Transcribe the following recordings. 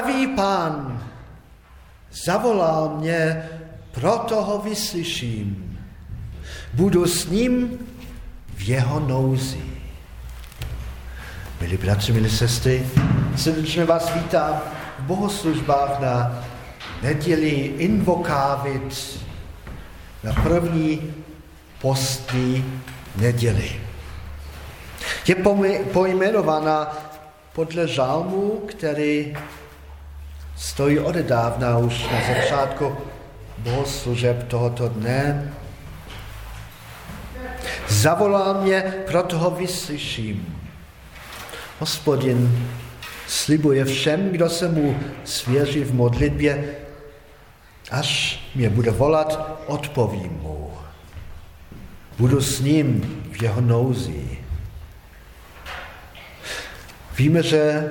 Praví pán. Zavolal mě, proto ho vyslyším. Budu s ním v jeho nouzi. Milí bratři, milí sestry, srdečně vás vítám v bohoslužbách na neděli invokávit na první postní neděli. Je pojmenovaná podle žalmu, který stojí odedávna už na začátku bohoslužeb tohoto dne. Zavolal mě, proto ho vyslyším. Hospodin slibuje všem, kdo se mu svěří v modlitbě, až mě bude volat, odpovím mu. Budu s ním v jeho nouzi. Víme, že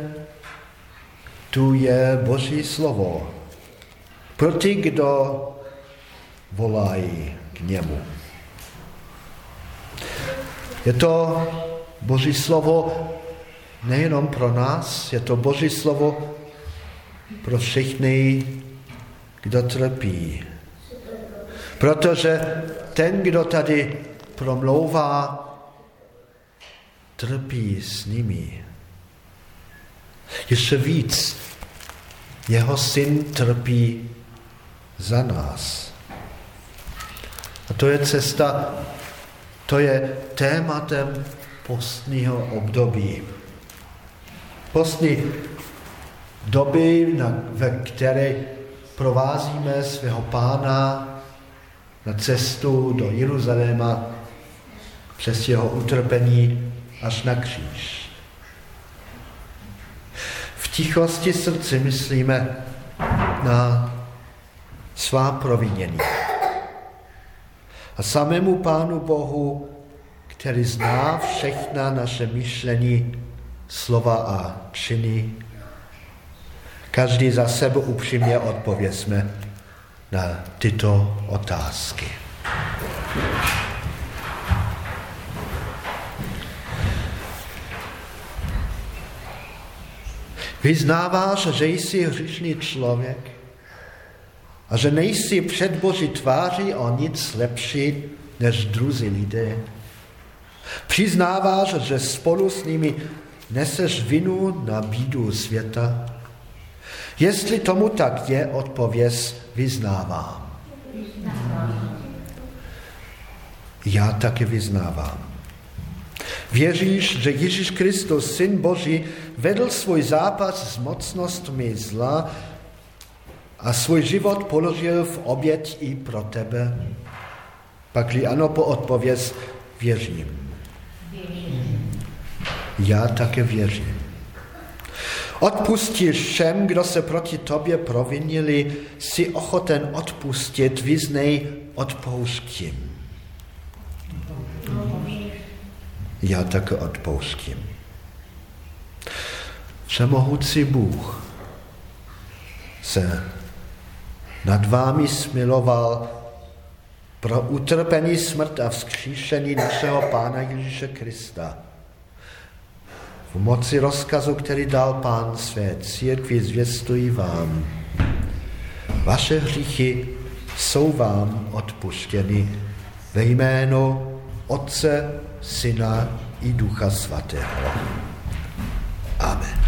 tu je Boží slovo pro ty, kdo volají k němu. Je to Boží slovo nejenom pro nás, je to Boží slovo pro všechny, kdo trpí. Protože ten, kdo tady promlouvá, trpí s nimi. Ještě víc, jeho syn trpí za nás. A to je cesta, to je tématem postního období. Postní doby, ve které provázíme svého pána na cestu do Jeruzaléma přes jeho utrpení až na kříž. Tichosti srdci myslíme na svá provinění. A samému Pánu Bohu, který zná všechna naše myšlení, slova a činy, každý za sebe upřímně odpověsme na tyto otázky. Vyznáváš, že jsi hřišný člověk a že nejsi před Boží tváří o nic lepší než druzí lidé. Přiznáváš, že spolu s nimi neseš vinu na bídu světa. Jestli tomu tak je, odpověz vyznávám. Já taky vyznávám. Věříš, že Ježíš Kristus, Syn Boží, vedl svůj zápas s mocnostmi zla a svůj život položil v oběť i pro tebe? Pakli ano, po odpověz věřím. Já také věřím. Odpustíš všem, kdo se proti tobě provinili, si ochoten odpustit, vyznej odpouštím. Já také odpouštím. Všemohoucí Bůh se nad vámi smiloval pro utrpení smrt a vzkříšení našeho Pána Ježíše Krista. V moci rozkazu, který dal Pán své církvi, zvěstují vám. Vaše hříchy jsou vám odpuštěny ve jménu Otce, Syna i Ducha Svatého. Amen.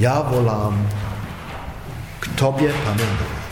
Já volám k Tobě, Pane Bohu.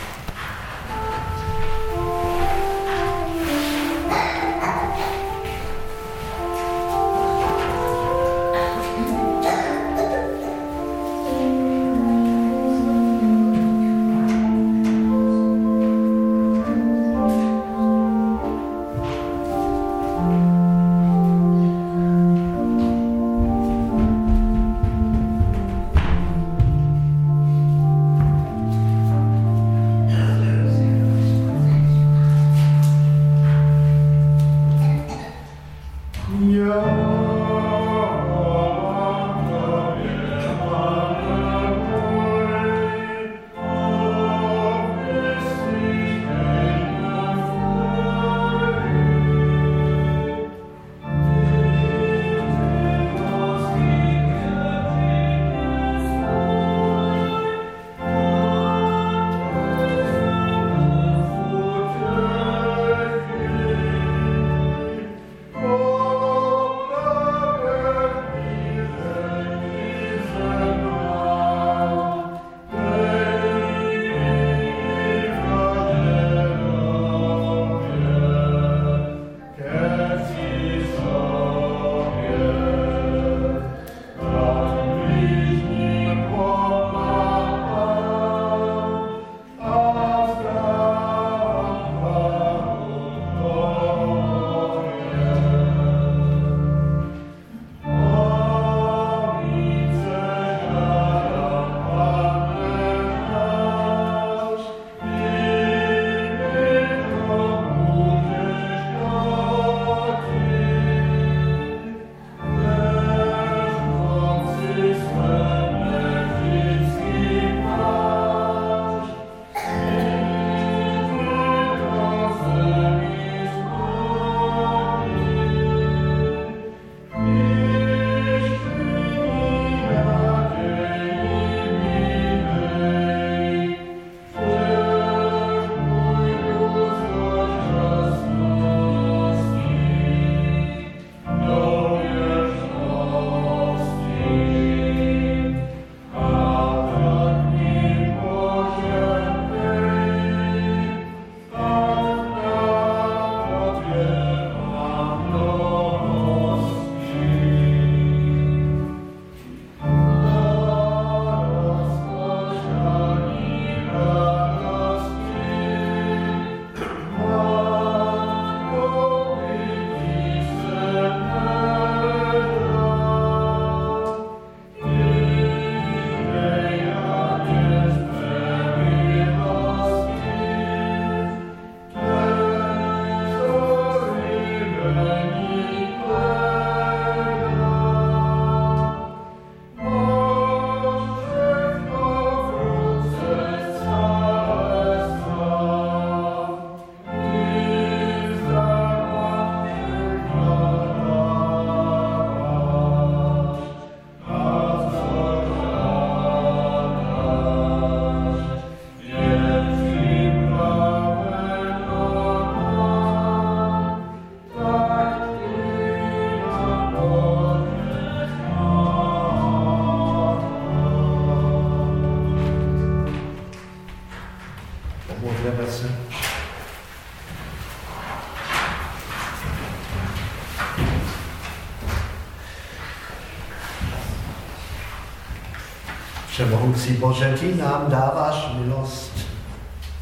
Všemohoucí Bože, ty nám dáváš milost,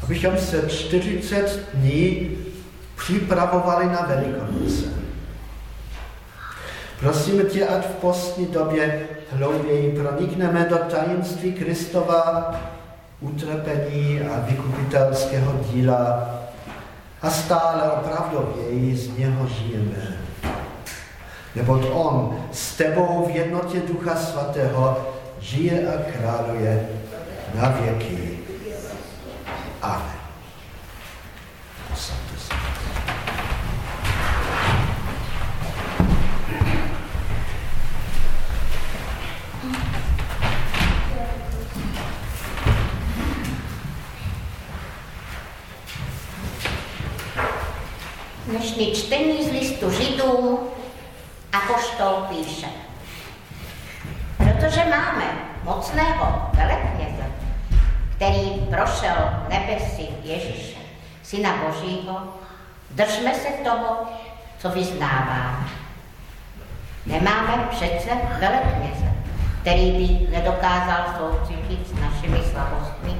abychom se 40 dní připravovali na Velikonoce. Prosíme tě, ať v postní době hlouběji pronikneme do tajemství Kristova utrpení a vykupitelského díla a stále opravdověji z něho žijeme. Neboť On s tebou v jednotě Ducha Svatého žije a králuje na věky. Amen. Dnešní čtení z listu Židům a poštol píše. Protože máme mocného velekněze, který prošel nebesi Ježíše, Syna Božího, držme se toho, co vyznáváme. Nemáme přece velekněze, který by nedokázal soucítit s našimi slabostmi.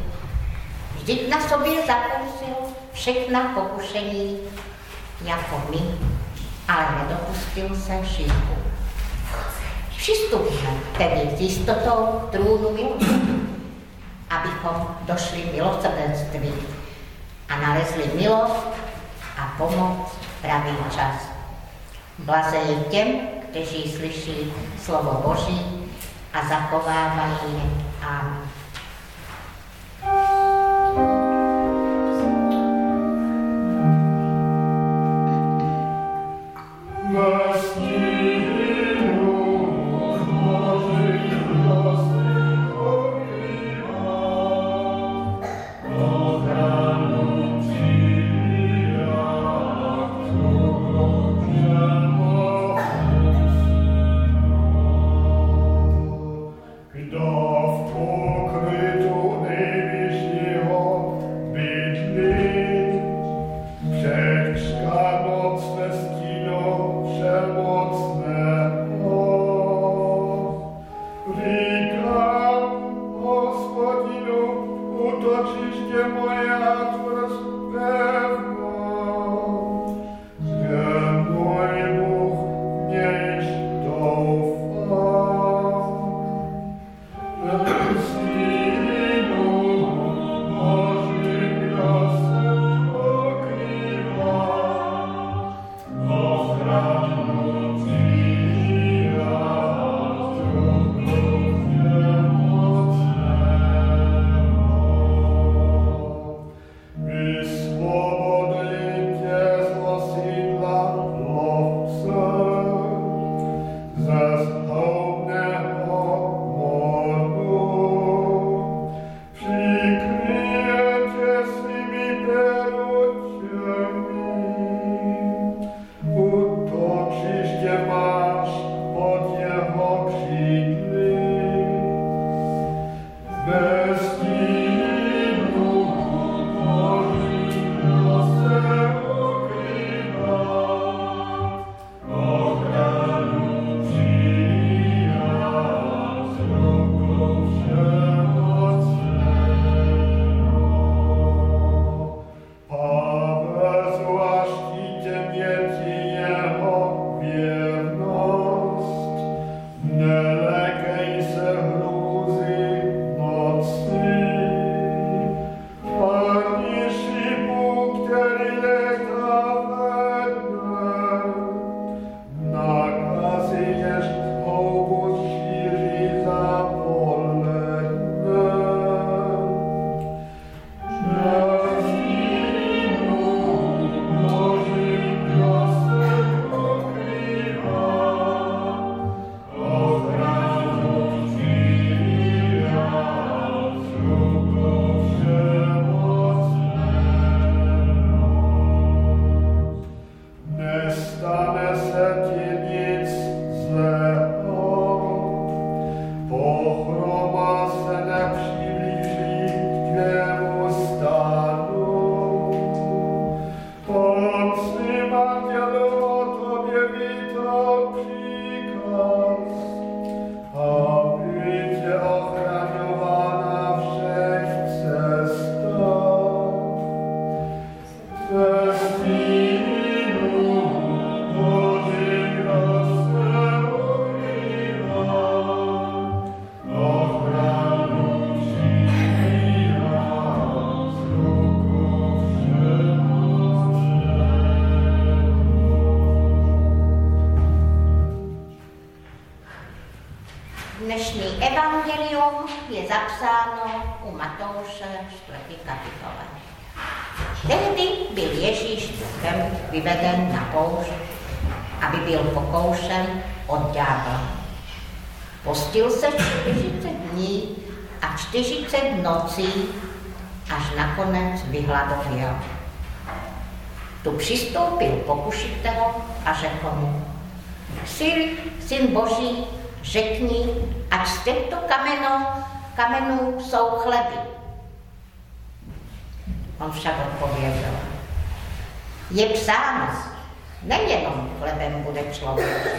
Vždyť na sobě zakousil všechna pokušení jako my, ale nedopustil se šíku. Přistupme tedy s jistotou trůnu milosti, abychom došli milosrdenství a nalezli milost a pomoc pravý čas. Blazejí těm, kteří slyší slovo Boží a zachovávají je. Amen. Těchto kamenů, kamenů jsou chleby. On však odpověděl, je psáno, nejenom chlebem bude člověk,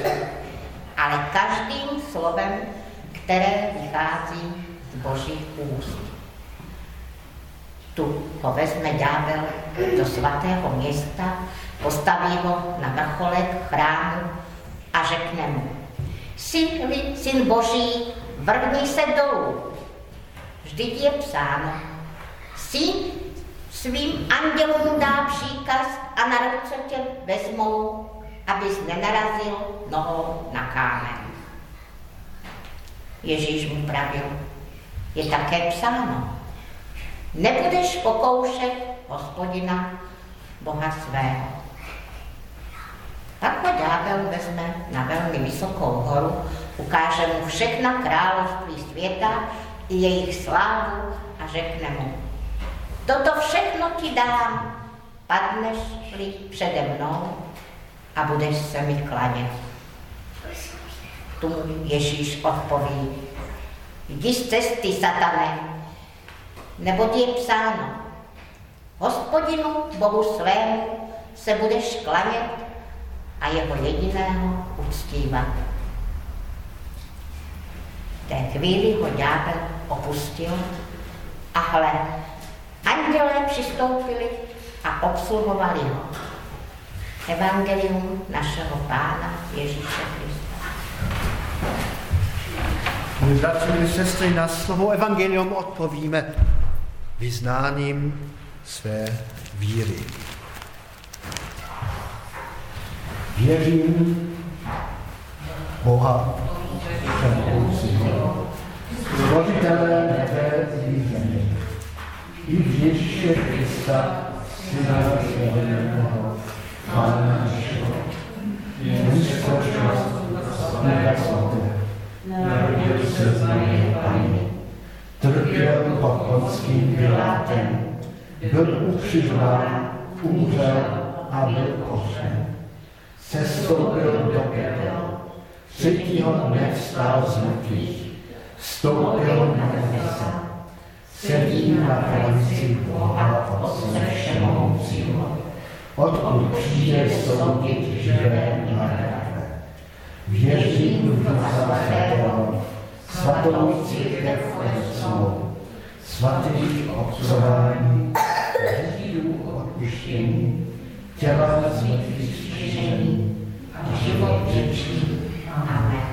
ale každým slovem, které vychází z božích úst. Tu ho vezme ďábel do svatého města, postaví ho na vrcholek chrámu a řekne mu, syn, syn Boží, vrhni se dolů. Vždyť je psáno, syn svým andělům dá příkaz a na ruce tě vezmou, abys nenarazil nohou na kámen. Ježíš mu pravil, je také psáno, nebudeš pokoušet hospodina Boha svého. Pak ho ďábel vezme na velmi vysokou horu, ukáže mu všechna království světa i jejich slávu a řekne mu, toto všechno ti dám, padneš-li přede mnou a budeš se mi klanět. Tu Ježíš odpoví, jdi z cesty, satane, nebo je psáno, hospodinu Bohu svému se budeš klanět a jeho jediného uctívat. Té chvíli ho ďábel opustil a hle, andělé přistoupili a obsluhovali ho. Evangelium našeho Pána Ježíše Krista. Milí bratři, milí sestry, na slovo Evangelium odpovíme vyznáním své víry. Věřím Boha Všemohoucího, stvořitele nebe i země, i v Ježíše Krista, Syna Svatého, Pána našeho, jenž spočnost Ducha Svatého, narodil se z Marie Panny, trpěl pod Ponským Pilátem, byl ukřižován, umřel a byl pohřben sestoupil do pekel, třetího dne vstal z mrtvých, vstoupil na nebesa, sedí na pravici Boha Otce Všemohoucího, odkud přijde soudit živé a mrtvé. Věřím v Svatého, svatou církev svatých obcování, hříchů odpuštění, těla z mrtvých zkříšení a život věčný. Amen.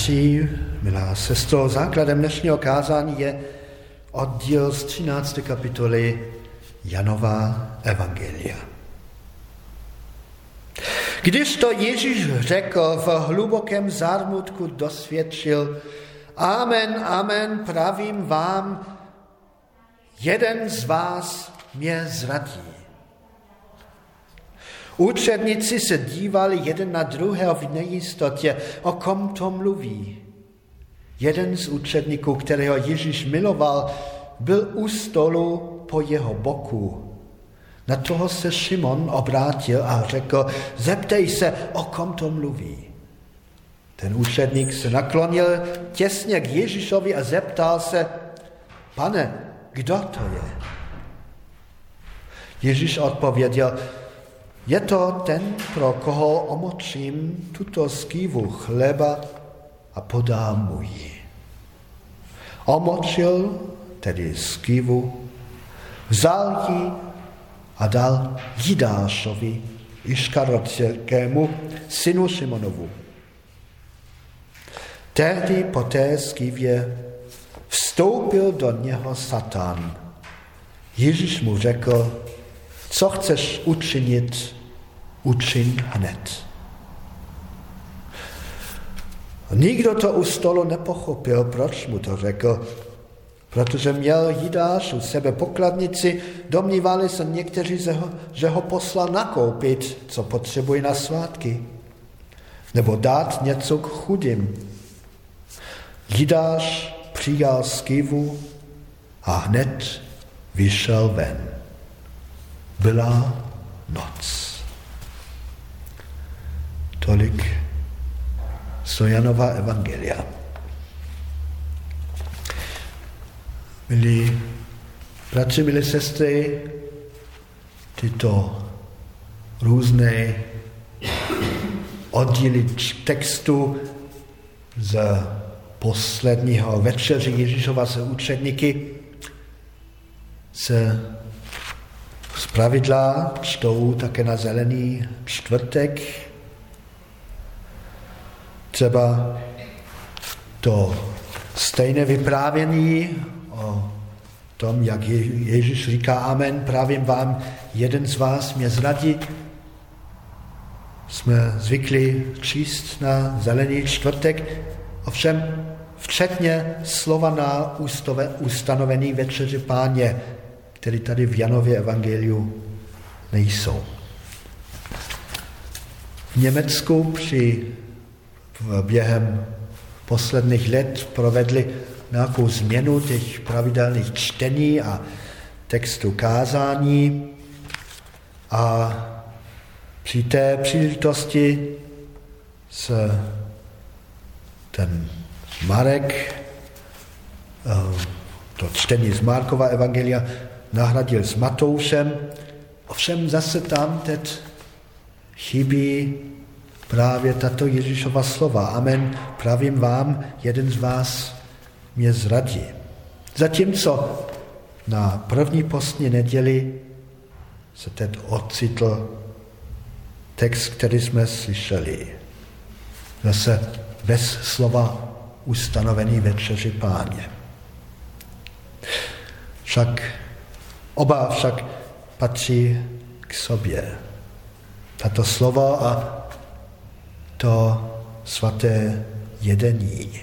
Bratři, milá sestro, základem dnešního kázání je oddíl z 13. kapitoly Janova Evangelia. Když to Ježíš řekl, v hlubokém zármutku dosvědčil, Amen, amen, pravím vám, jeden z vás mě zradí. Učedníci se dívali jeden na druhého v nejistotě, o kom to mluví. Jeden z učedníků, kterého Ježíš miloval, byl u stolu po jeho boku. Na toho se Šimon obrátil a řekl, zeptej se, o kom to mluví. Ten učedník se naklonil těsně k Ježíšovi a zeptal se, pane, kdo to je? Ježíš odpověděl, je to ten, pro koho omočím tuto skývu chleba a podám mu ji. Omočil tedy skývu, vzal ji a dal Jidášovi, Iškarotskému, synu Šimonovu. Tehdy po té skývě vstoupil do něho Satan. Ježíš mu řekl, co chceš učinit, učin hned. Nikdo to u stolu nepochopil, proč mu to řekl, protože měl Jidáš u sebe pokladnici, domnívali se někteří, že ho poslal nakoupit, co potřebuje na svátky, nebo dát něco k chudým. Jidáš přijal skivu a hned vyšel ven. Byla noc. Tolik Sojanova evangelia. Milí bratři, milí sestry, tyto různé oddíly textu z posledního večeře Ježíšova se učedníky se z pravidla čtou také na zelený čtvrtek. Třeba to stejné vyprávění o tom, jak Ježíš říká Amen, právě vám, jeden z vás mě zradí. Jsme zvykli číst na zelený čtvrtek, ovšem včetně slova na ustanovený večeři páně, které tady v Janově evangeliu nejsou. V Německu při během posledních let provedli nějakou změnu těch pravidelných čtení a textu kázání a při té příležitosti se ten Marek, eh, to čtení z Markova evangelia, nahradil s Matoušem, ovšem zase tam teď chybí právě tato Ježíšova slova. Amen, pravím vám, jeden z vás mě zradí. Zatímco na první postní neděli se teď ocitl text, který jsme slyšeli. Zase bez slova ustanovený večeři páně. Však Oba však patří k sobě. Tato slovo a to svaté jedení.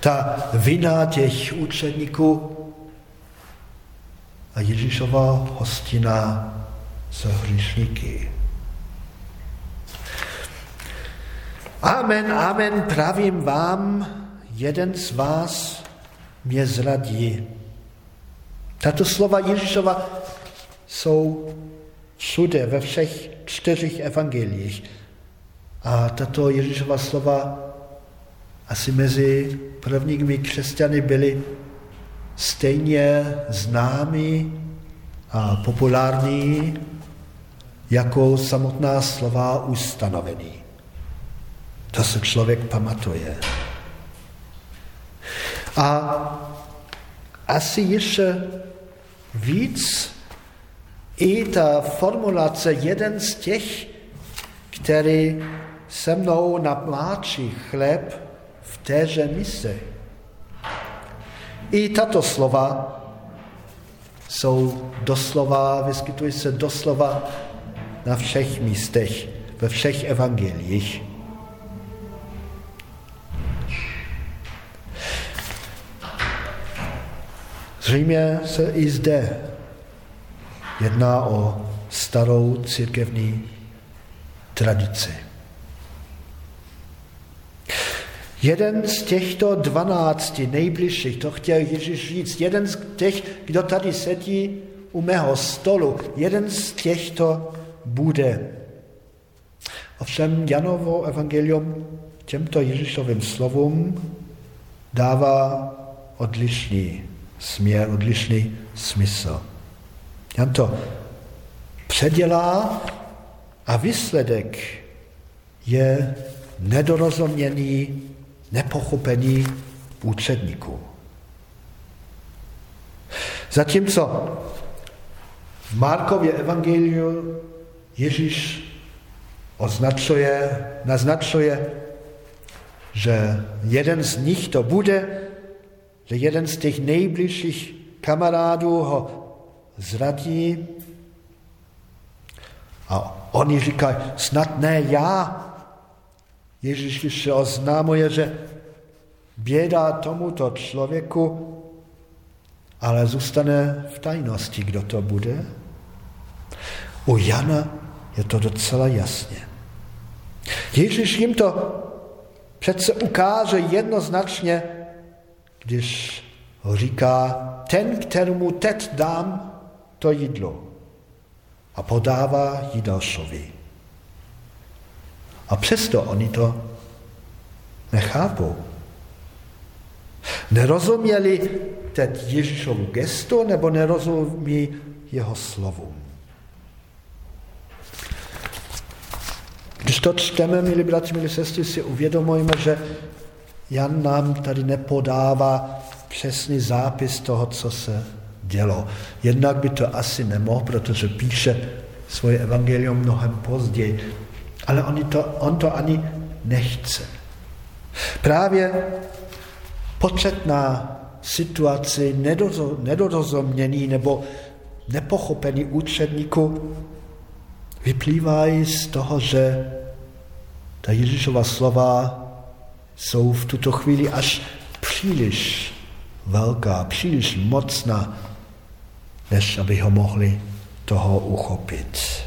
Ta vina těch učeníků a Ježíšova hostina za hříšníky. Amen, amen, pravím vám, jeden z vás mě zradí. Tato slova Ježíšova jsou všude, ve všech čtyřech evangeliích. A tato Ježíšova slova asi mezi prvními křesťany byly stejně známí a populární jako samotná slova ustanovený. To se člověk pamatuje. A asi ještě víc i ta formulace jeden z těch, který se mnou napláčí chléb v téže mise. I tato slova jsou doslova, vyskytují se doslova na všech místech, ve všech evangelích. Zřejmě se i zde jedná o starou církevní tradici. Jeden z těchto dvanácti nejbližších, to chtěl Ježíš říct, jeden z těch, kdo tady sedí u mého stolu, jeden z těchto bude. Ovšem Janovo evangelium těmto Ježíšovým slovům dává odlišný směr, odlišný smysl. Jan to předělá a výsledek je nedorozumění, nepochopení účetníků. Zatímco v Markově evangeliu Ježíš označuje, naznačuje, že jeden z nich to bude, že jeden z těch nejbližších kamarádů ho zradí a oni říkají, snad ne já. Ježíš ještě oznámuje, že běda tomuto člověku, ale zůstane v tajnosti, kdo to bude. U Jana je to docela jasně. Ježíš jim to přece ukáže jednoznačně, když říká, ten, kterému teď dám to jídlo a podává ji dalšovi. A přesto oni to nechápou. Nerozuměli teď Ježíšovu gestu nebo nerozumí jeho slovům. Když to čteme, milí bratři, milí sestry, si uvědomujeme, že Jan nám tady nepodává přesný zápis toho, co se dělo. Jednak by to asi nemohl, protože píše svoje evangelium mnohem později, ale on to, on to ani nechce. Právě početná situaci nedorozumění nebo nepochopení účetníku vyplývají z toho, že ta Ježíšova slova jsou v tuto chvíli až příliš velká, příliš mocná, než aby ho mohli toho uchopit.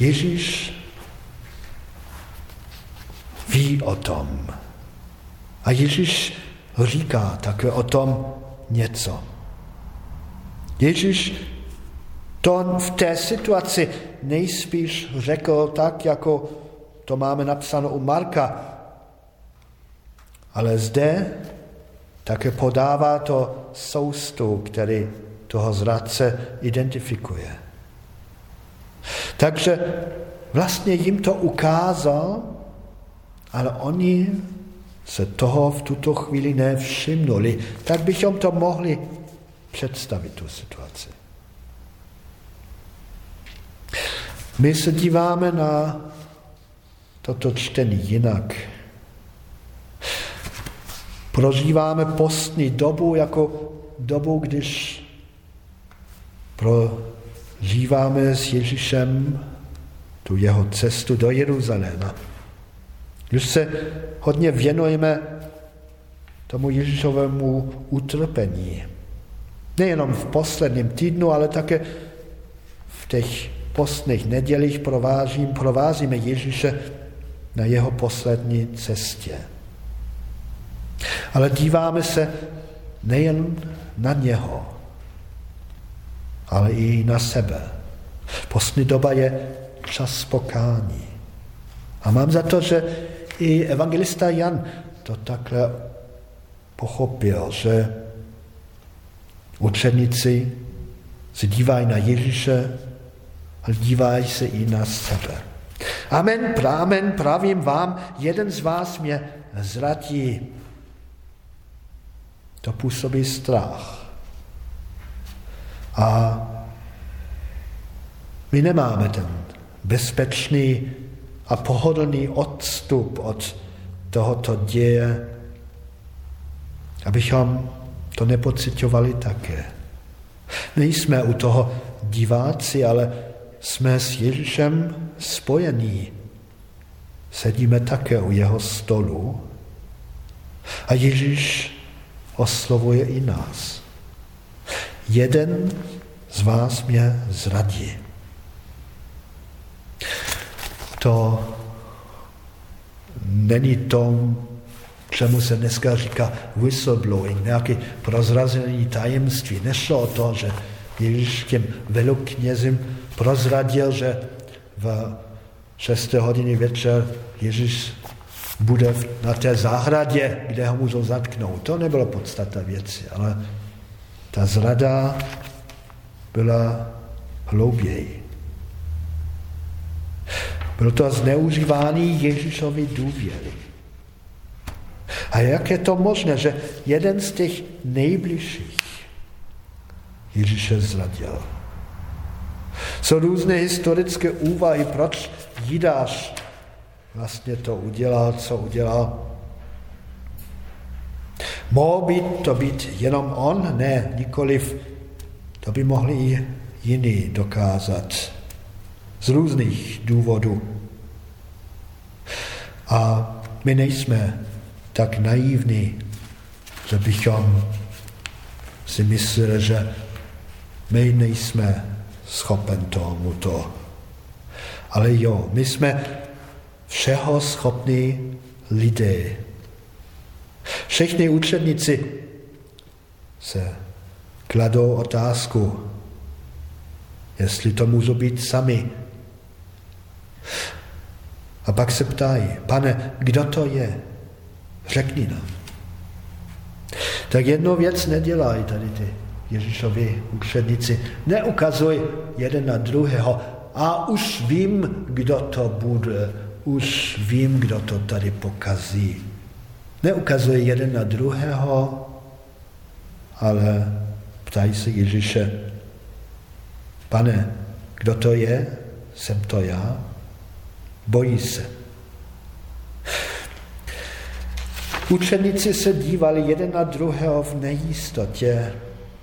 Ježíš ví o tom. A Ježíš říká také o tom něco. Ježíš to v té situaci nejspíš řekl tak, jako to máme napsáno u Marka. Ale zde také podává to soustu, který toho zradce identifikuje. Takže vlastně jim to ukázal, ale oni se toho v tuto chvíli nevšimnuli. Tak bychom to mohli představit, tu situaci. My se díváme na toto čtení jinak. Prožíváme postní dobu jako dobu, když prožíváme s Ježíšem tu jeho cestu do Jeruzaléma. Když se hodně věnujeme tomu Ježíšovému utrpení. Nejenom v posledním týdnu, ale také v těch postných nedělích provázím, provázíme Ježíše na jeho poslední cestě. Ale díváme se nejen na něho, ale i na sebe. Postní doba je čas pokání. A mám za to, že i evangelista Jan to takhle pochopil, že učeníci se dívají na Ježíše, ale dívají se i na sebe. Amen, prámen, pravím vám, jeden z vás mě zratí. To působí strach. A My nemáme ten bezpečný a pohodlný odstup od tohoto děje, abychom to nepocitovali také. Nejsme u toho diváci, ale jsme s Ježíšem spojení. Sedíme také u jeho stolu a Ježíš oslovuje i nás. Jeden z vás mě zradí. To není to, čemu se dneska říká whistleblowing, nějaké prozrazení tajemství. Nešlo o to, že Ježíš těm veloknězím prozradil, že v 6. hodiny večer Ježíš bude na té zahradě, kde ho můžou zatknout. To nebylo podstata věci, ale ta zrada byla hlouběji. Bylo to zneužívání Ježíšovy důvěry. A jak je to možné, že jeden z těch nejbližších Ježíše zradil? Jsou různé historické úvahy, proč Jidáš vlastně to udělal, co udělal. Mohl by to být jenom on? Ne, nikoliv. To by mohli i jiní dokázat. Z různých důvodů. A my nejsme tak naivní, že bychom si mysleli, že my nejsme schopen tomuto. Ale jo, my jsme všeho schopní lidé. Všichni učedníci se kladou otázku, jestli to můžou být sami. A pak se ptají, pane, kdo to je? Řekni nám. Tak jednu věc nedělají tady ty Ježíšovi učedníci. Neukazuj jeden na druhého. A už vím, kdo to bude. Už vím, kdo to tady pokazí. Neukazuje jeden na druhého, ale ptají se Ježíše, pane, kdo to je? Jsem to já? Bojí se. Učeníci se dívali jeden na druhého v nejistotě,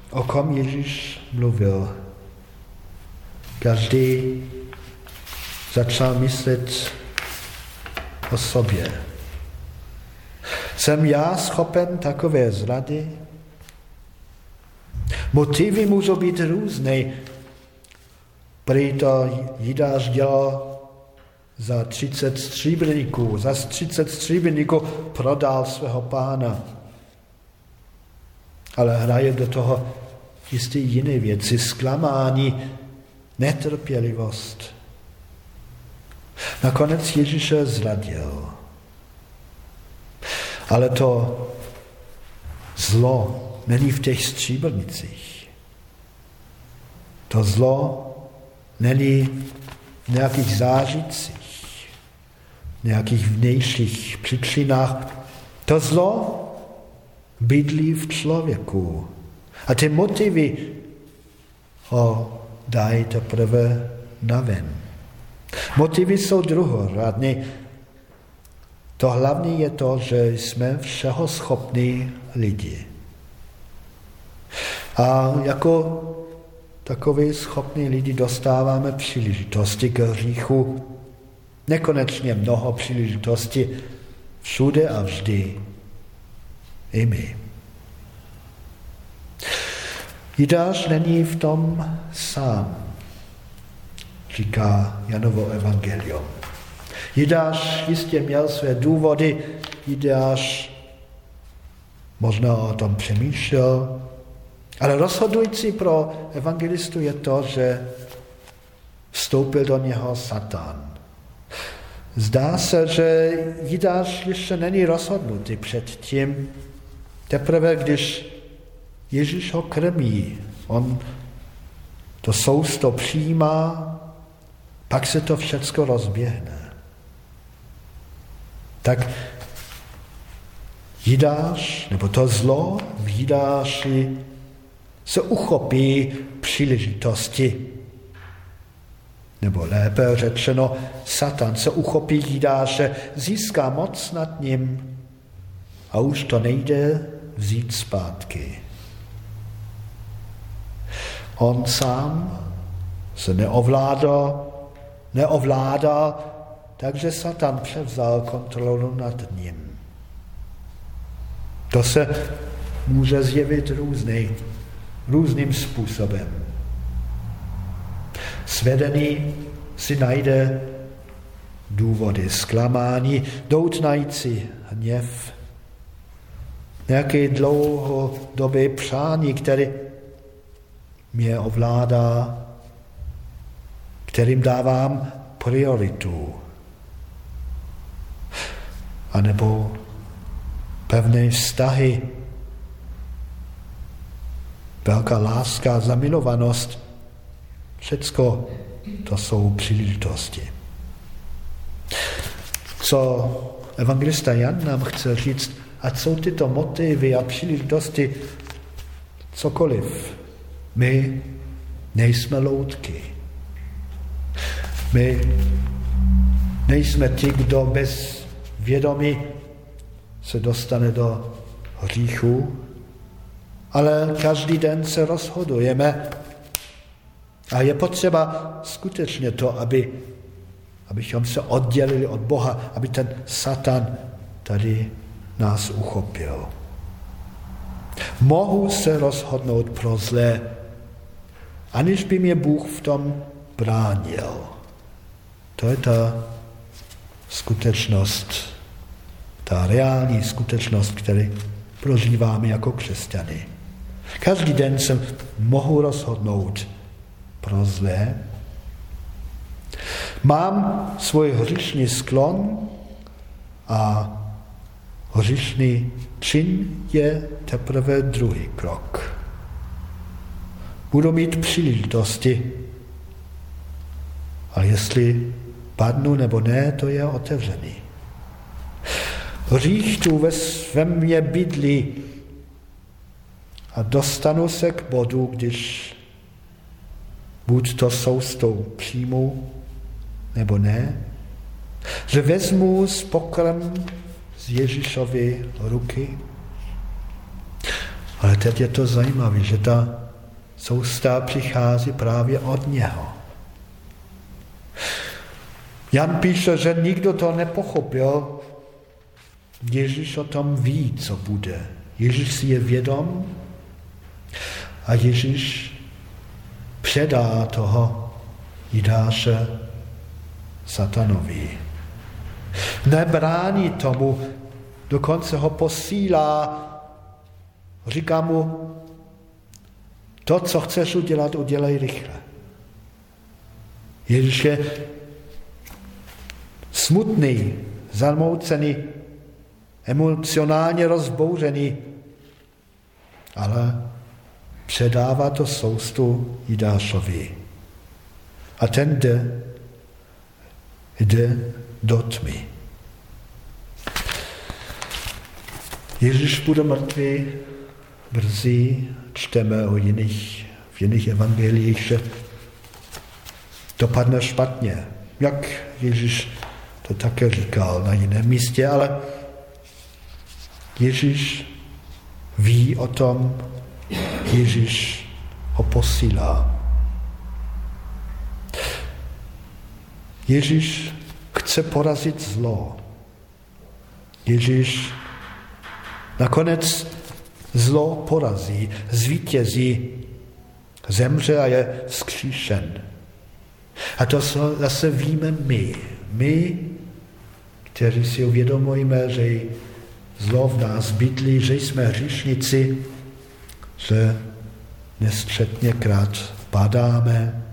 o kom Ježíš mluvil. Každý začal myslet o sobě. Jsem já schopen takové zrady? Motivy můžou být různé. Prý to Jidáš dělal za 30 stříbrníků. Za 30 stříbrníků prodal svého pána. Ale hraje do toho jistě jiné věci, zklamání, netrpělivost. Nakonec Ježíše zradil. Ale to zlo není v těch stříbrnicích. To zlo není v nějakých zážitcích, v nějakých vnějších příčinách. To zlo bydlí v člověku. A ty motivy ho dají teprve naven. Motivy jsou druhoradné. To hlavní je to, že jsme všeho schopní lidi. A jako takový schopní lidi dostáváme příležitosti k hříchu. Nekonečně mnoho příležitostí všude a vždy. My. Jidáš není v tom sám říká Janovo evangelium. Jidáš jistě měl své důvody, Jidáš možná o tom přemýšlel, ale rozhodující pro evangelistu je to, že vstoupil do něho Satan. Zdá se, že Jidáš ještě není rozhodnutý předtím, teprve když Ježíš ho krmí, on to sousto přijímá pak se to všecko rozběhne. Tak Jidáš, nebo to zlo v Jidáši se uchopí příležitosti. Nebo lépe řečeno, Satan se uchopí Jidáše, získá moc nad ním a už to nejde vzít zpátky. On sám se neovládá, neovládá, takže Satan převzal kontrolu nad ním. To se může zjevit různý, různým způsobem. Svedený si najde důvody zklamání, doutnající hněv, nějaké dlouhodobé přání, který mě ovládá, kterým dávám prioritu. A nebo pevné vztahy, velká láska, zamilovanost, všecko to jsou příležitosti. Co evangelista Jan nám chce říct, a jsou tyto motivy a příležitosti cokoliv. My nejsme loutky. My nejsme ti, kdo bez vědomí se dostane do hříchu, ale každý den se rozhodujeme a je potřeba skutečně to, aby, abychom se oddělili od Boha, aby ten Satan tady nás uchopil. Mohu se rozhodnout pro zlé, aniž by mě Bůh v tom bránil. To je ta skutečnost, ta reální skutečnost, kterou prožíváme jako křesťany. Každý den se mohu rozhodnout pro zlé. Mám svůj hříšný sklon a hříšný čin je teprve druhý krok. Budu mít příležitosti, ale jestli padnu nebo ne, to je otevřený. Hřích tu ve svém mě bydlí a dostanu se k bodu, když buď to soustou přijmu, nebo ne, že vezmu z pokrm z Ježíšovy ruky. Ale teď je to zajímavé, že ta sousta přichází právě od něho. Jan píše, že nikdo to nepochopil. Ježíš o tom ví, co bude. Ježíš si je vědom a Ježíš předá toho Jidáše satanovi. Nebrání tomu, dokonce ho posílá, říká mu, to, co chceš udělat, udělej rychle. Ježíš je smutný, zamoucený, emocionálně rozbouřený, ale předává to soustu Jidášovi. A ten jde, jde do tmy. Ježíš bude mrtvý brzy, čteme o jiných, v jiných evangeliích, že dopadne špatně. Jak Ježíš to také říkal na jiném místě, ale Ježíš ví o tom, Ježíš ho posílá. Ježíš chce porazit zlo. Ježíš nakonec zlo porazí, zvítězí, zemře a je skříšen. A to zase víme my. My, kteří si uvědomujeme, že zlo v nás bydlí, že jsme hříšnici, že krát padáme.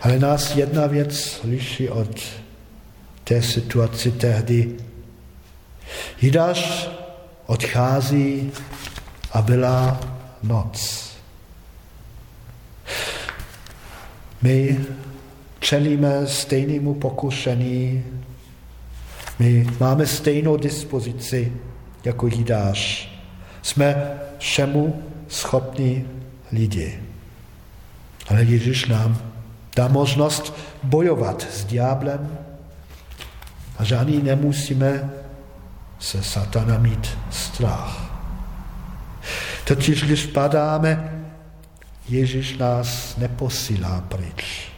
Ale nás jedna věc liší od té situaci tehdy. Jidáš odchází a byla noc. My čelíme stejnému pokušení, my máme stejnou dispozici jako Jidáš. Jsme všemu schopní lidi. Ale Ježíš nám Dá možnost bojovat s ďáblem a ani nemusíme se satana mít strach. Totiž, když padáme, Ježíš nás neposílá pryč.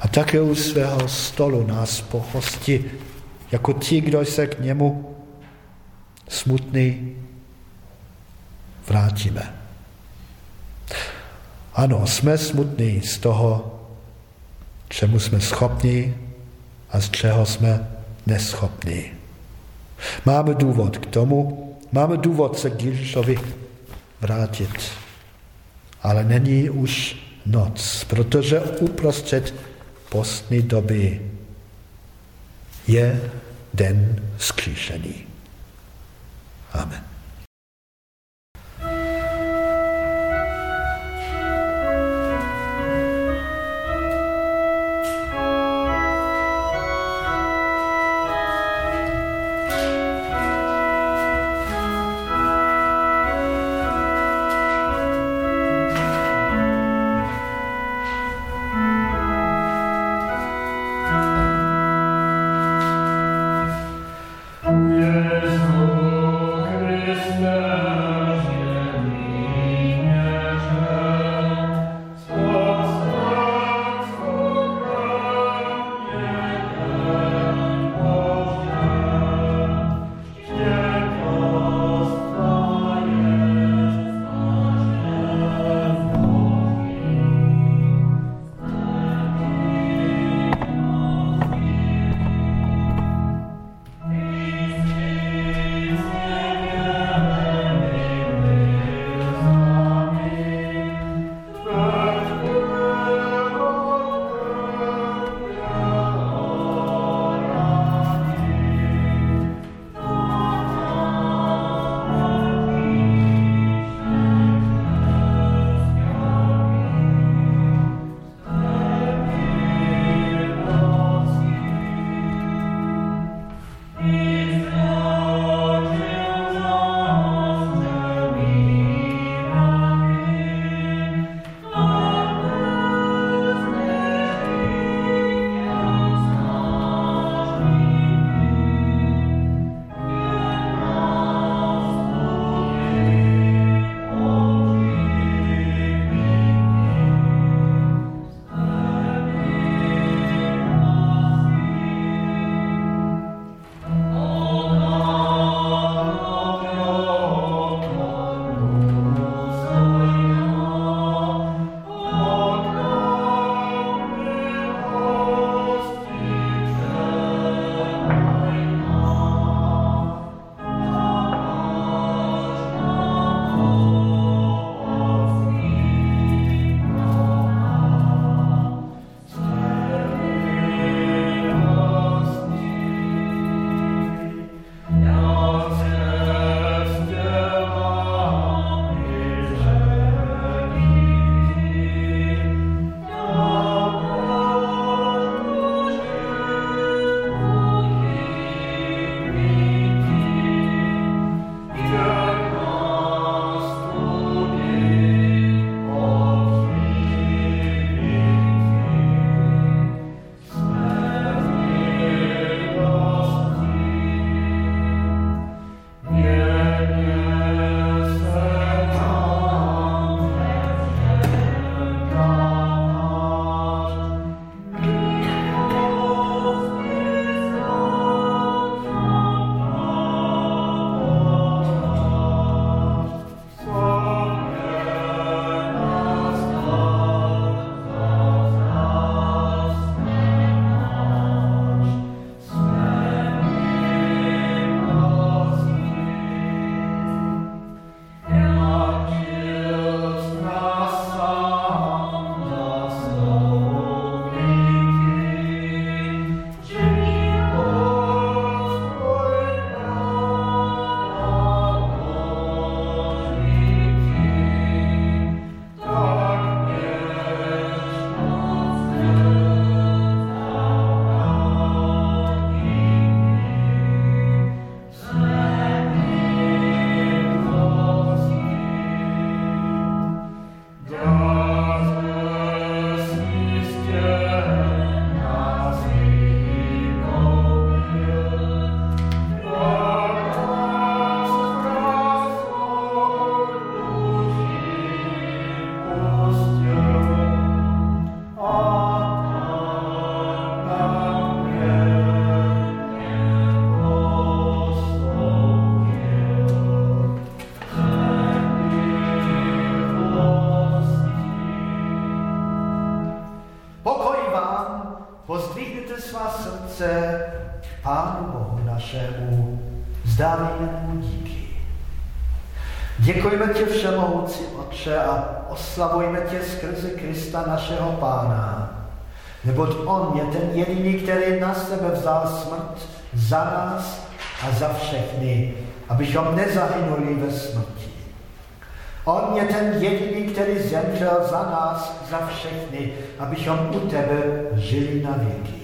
A také u svého stolu nás pohostí jako ti, kdo se k němu smutný vrátíme. Ano, jsme smutní z toho, čemu jsme schopni a z čeho jsme neschopní. Máme důvod k tomu, máme důvod se k Ježíšovi vrátit. Ale není už noc, protože uprostřed postní doby je den skříšení. Amen. Děkujeme tě všemohoucí Otče a oslavujeme tě skrze Krista našeho Pána, neboť On je ten jediný, který na sebe vzal smrt za nás a za všechny, abychom nezahynuli ve smrti. On je ten jediný, který zemřel za nás, za všechny, abychom u tebe žili na věky.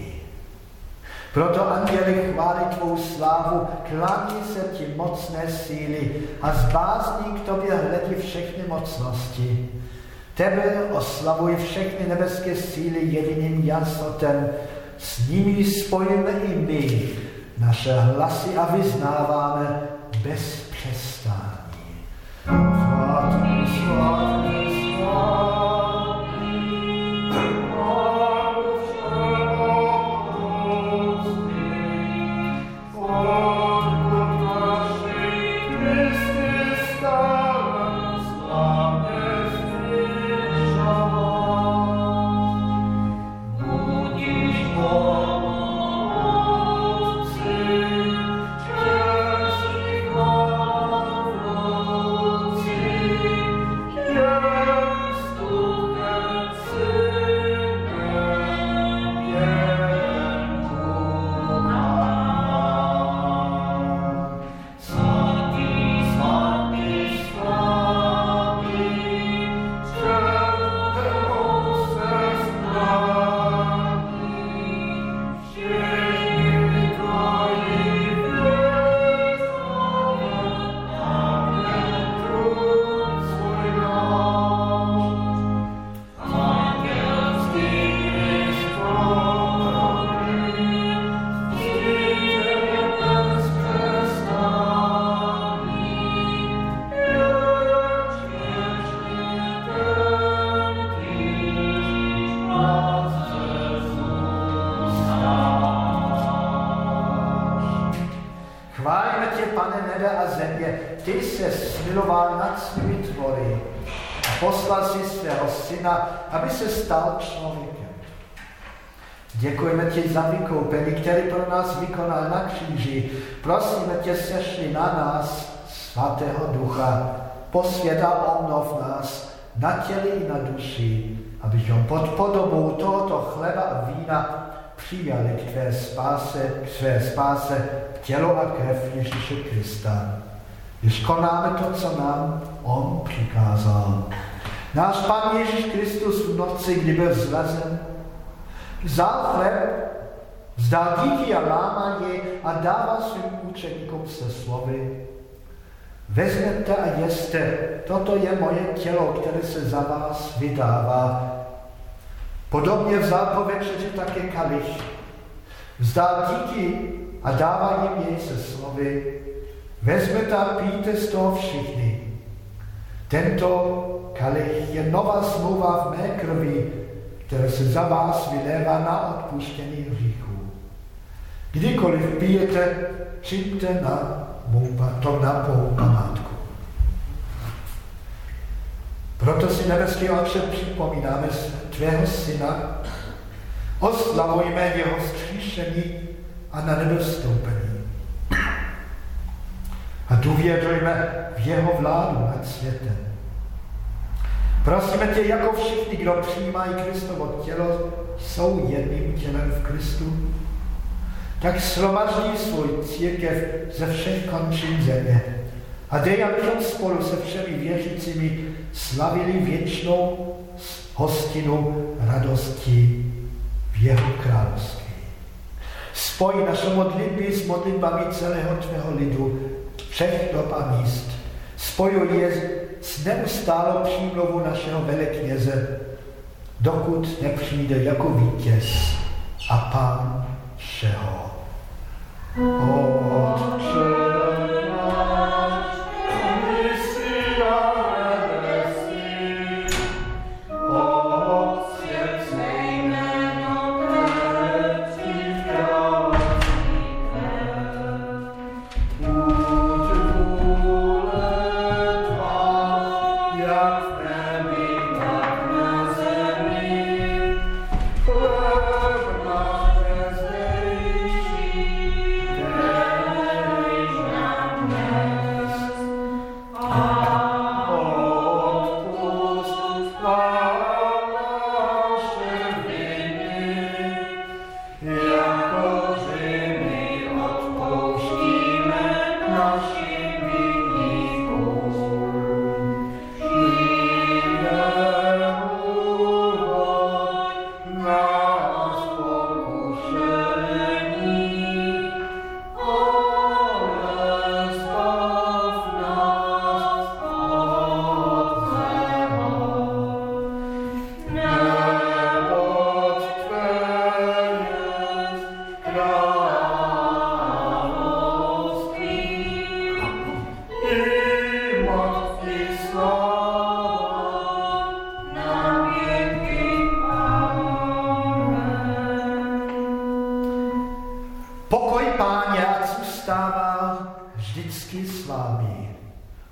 Proto anděli chválí tvou slávu, klání se ti mocné síly a zbázní k tobě hledí všechny mocnosti. Tebe oslavují všechny nebeské síly jediným jasotem, s nimi spojíme i my naše hlasy a vyznáváme bez přestání. Svatý, svatý, svatý. Za vykoupení, který pro nás vykonal na kříži. Prosíme tě, sešli na nás svatého ducha, posvěda obnov nás na těli i na duši, abychom pod podobou tohoto chleba a vína přijali k tvé spáse, k tvé spáse tělo a krev Ježíše Krista. Když konáme to, co nám On přikázal. Náš Pán Ježíš Kristus v noci, kdy byl zrazen, vzal chleb, vzdal díky a lámá je a dává svým učeníkům se slovy. Vezměte a jeste, toto je moje tělo, které se za vás vydává. Podobně vzal po večeři také kalich. Vzdal díky a dává jim jej se slovy. Vezměte a píte z toho všichni. Tento kalich je nová smlouva v mé krvi, které se za vás vylévá na odpuštění hříchů. Kdykoliv pijete, čiňte na mou, to na mou památku. Proto si nebeský Otče připomínáme tvého syna, oslavujeme jeho zkříšení a na nedostoupení. A důvěřujeme v jeho vládu nad světem. Prosíme tě, jako všichni, kdo přijímají Kristovo tělo, jsou jedným tělem v Kristu, tak slomaždí svůj církev ze všech končin země a dej, abychom spolu se všemi věřícími slavili věčnou hostinu radosti v jeho království. Spoj naše modlitby s modlitbami celého tvého lidu, všech dob a míst. Spojuj je s neustálou přímluvou našeho velekněze, dokud nepřijde jako vítěz a pán všeho. Otče.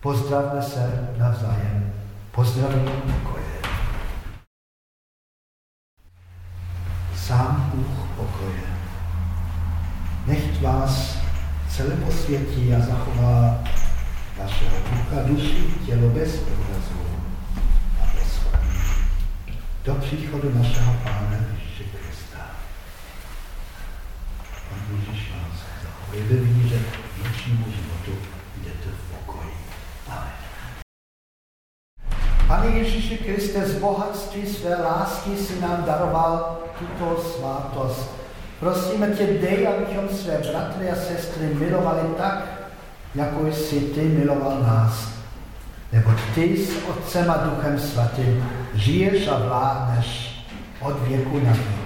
Pozdravme se navzájem. Pozdravím pokoje. Sám Bůh pokoje. Nech vás celé posvětí a zachová vašeho ducha, duši, tělo bez průrazu a bez Do příchodu našeho Pána Ježíše Krista. Pan Ježíš vás zachová. Ve víře životu jdete v pokoji. Pane Ježíši Kriste, z bohatství své lásky si nám daroval tuto svátost. Prosíme tě, dej, abychom své bratry a sestry milovali tak, jako jsi ty miloval nás. Neboť ty s Otcem a Duchem Svatým žiješ a vládneš od věku na věky.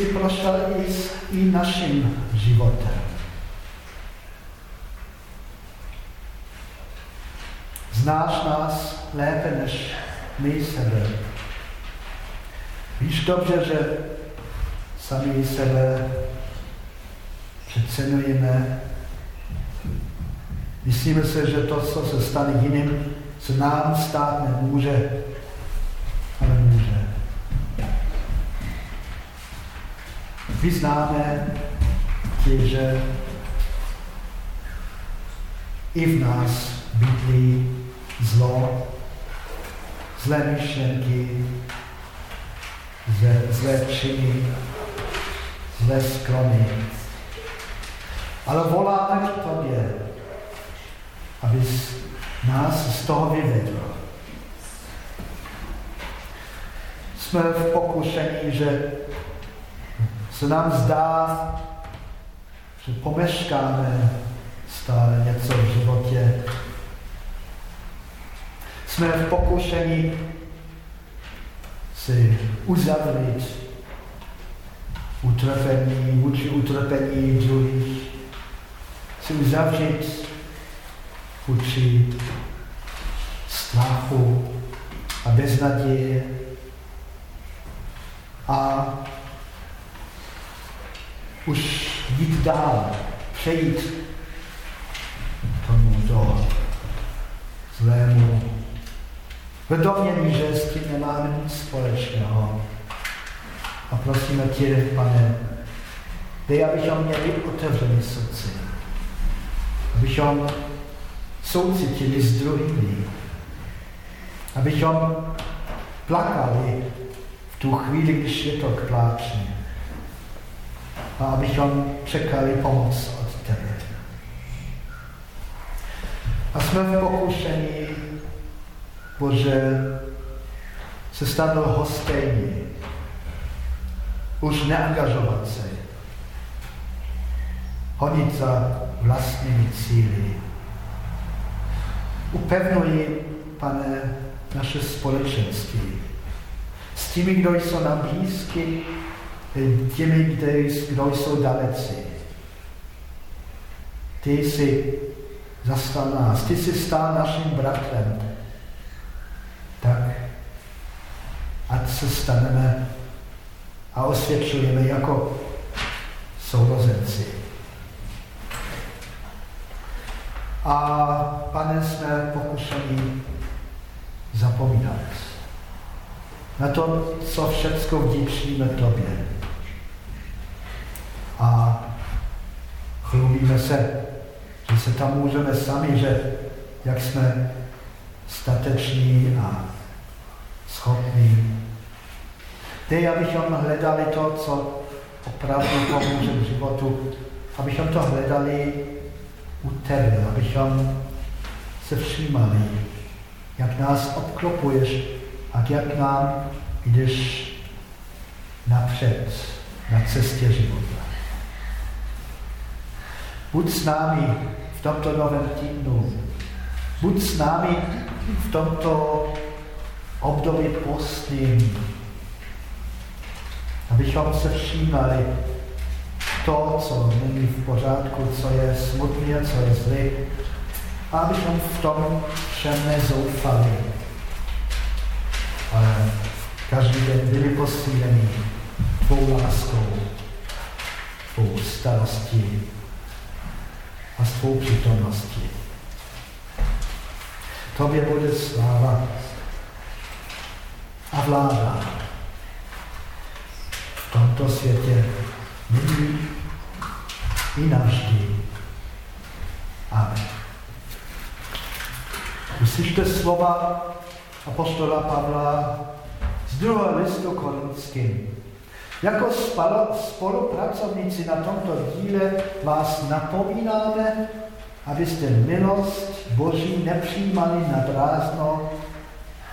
Jsi prošel i, s, i naším životem. Znáš nás lépe než my sebe. Víš dobře, že sami sebe přecenujeme. Myslíme se, že to, co se stane jiným, se nám stát nemůže. Vyznáme, že i v nás bydlí zlo, zlé myšlenky, zlé, zlé činy, zlé sklony. Ale voláme k tobě, abys nás z toho vyvedl. Jsme v pokušení, že se nám zdá, že pomeškáme stále něco v životě. Jsme v pokušení si uzavřít utrpení, vůči utrpení druhých, si uzavřít vůči strachu a beznaděje a už jít dál, přejít tomu do zlému. V domění, že s tím nemáme nic společného. A prosíme tě, pane, dej, abychom měli otevřené srdce, abychom soucitili s druhými, abychom plakali v tu chvíli, když je to k a abychom čekali pomoc od tebe. A jsme v pokušení, Bože, se stát hostejní, už neangažovat se, honit za vlastními cíly. Upevnuji, pane, naše společenství s těmi, kdo jsou nám blízky, těmi, kdo jsou daleci. Ty jsi zastal nás, ty jsi stál naším bratrem. Tak ať se staneme a osvědčujeme jako sourozenci. A pane, jsme pokušení zapomínat na to, co všecko vděčíme Tobě. A chlubíme se, že se tam můžeme sami, že jak jsme stateční a schopní Dej, abychom hledali to, co opravdu pomůže v životu, abychom to hledali u tebe, abychom se všímali, jak nás obklopuješ a jak nám jdeš napřed na cestě života. Buď s námi v tomto novém týdnu, buď s námi v tomto období postním, abychom se všímali to, co není v pořádku, co je smutné, co je zlé, a abychom v tom všem nezoufali. Ale každý den byli posíleni tvou láskou, tvou starostí a s tvou přítomností. Tobě bude sláva a vláda v tomto světě nyní i navždy. Amen. Uslyšte slova apostola Pavla z druhého listu korinským. Jako spolupracovníci na tomto díle vás napomínáme, abyste milost Boží nepřijímali na prázdno.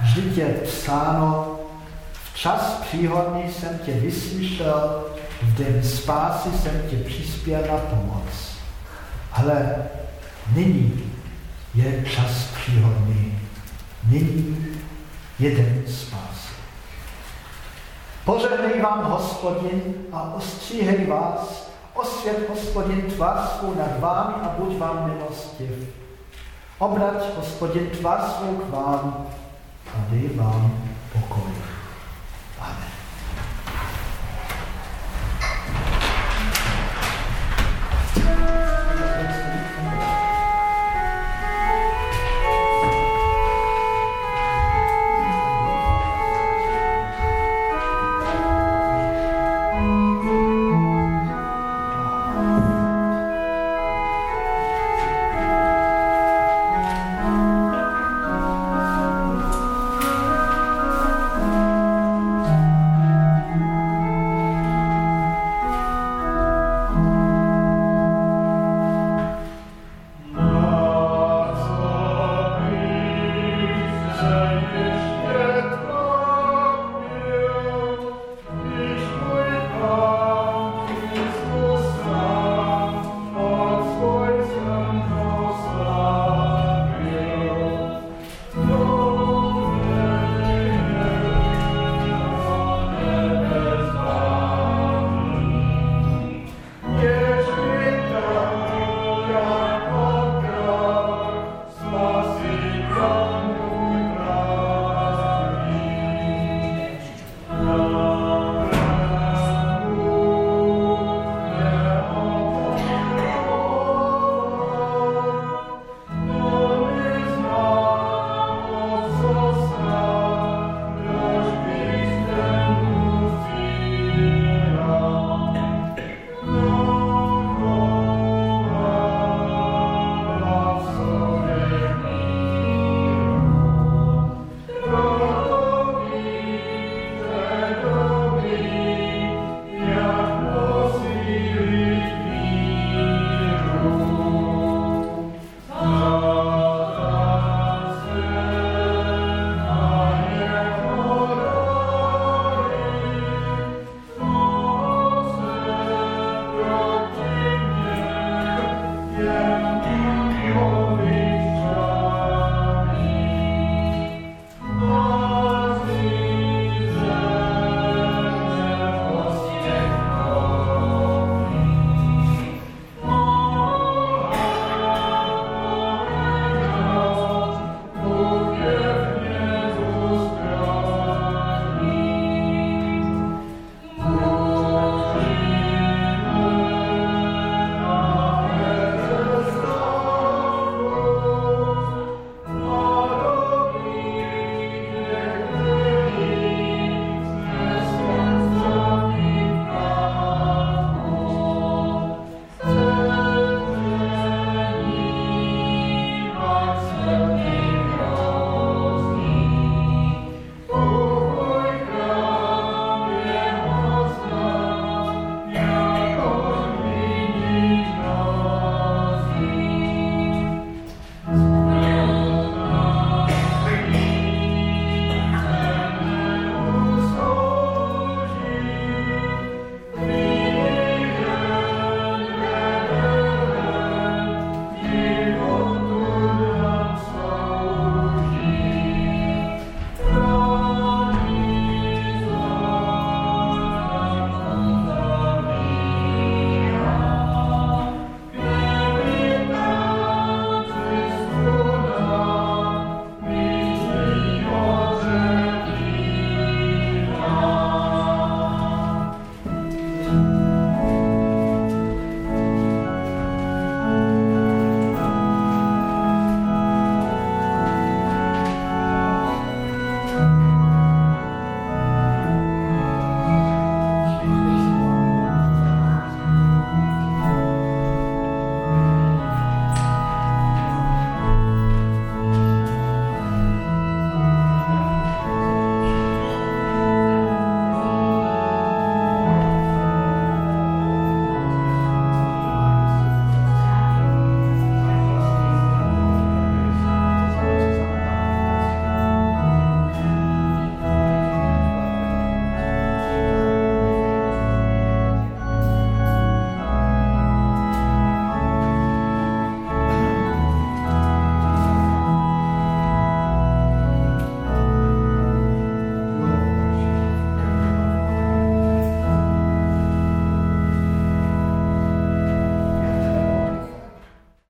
Vždyť je psáno, Čas příhodný jsem tě vyslyšel, v den spásy jsem tě přispěl na pomoc. Ale nyní je čas příhodný. Nyní je den spásy. Požehnej vám, hospodin, a ostříhej vás, osvět, hospodin, tvář svou nad vámi a buď vám milostiv. Obrať, hospodin, tvář svou k vám a dej vám pokoj.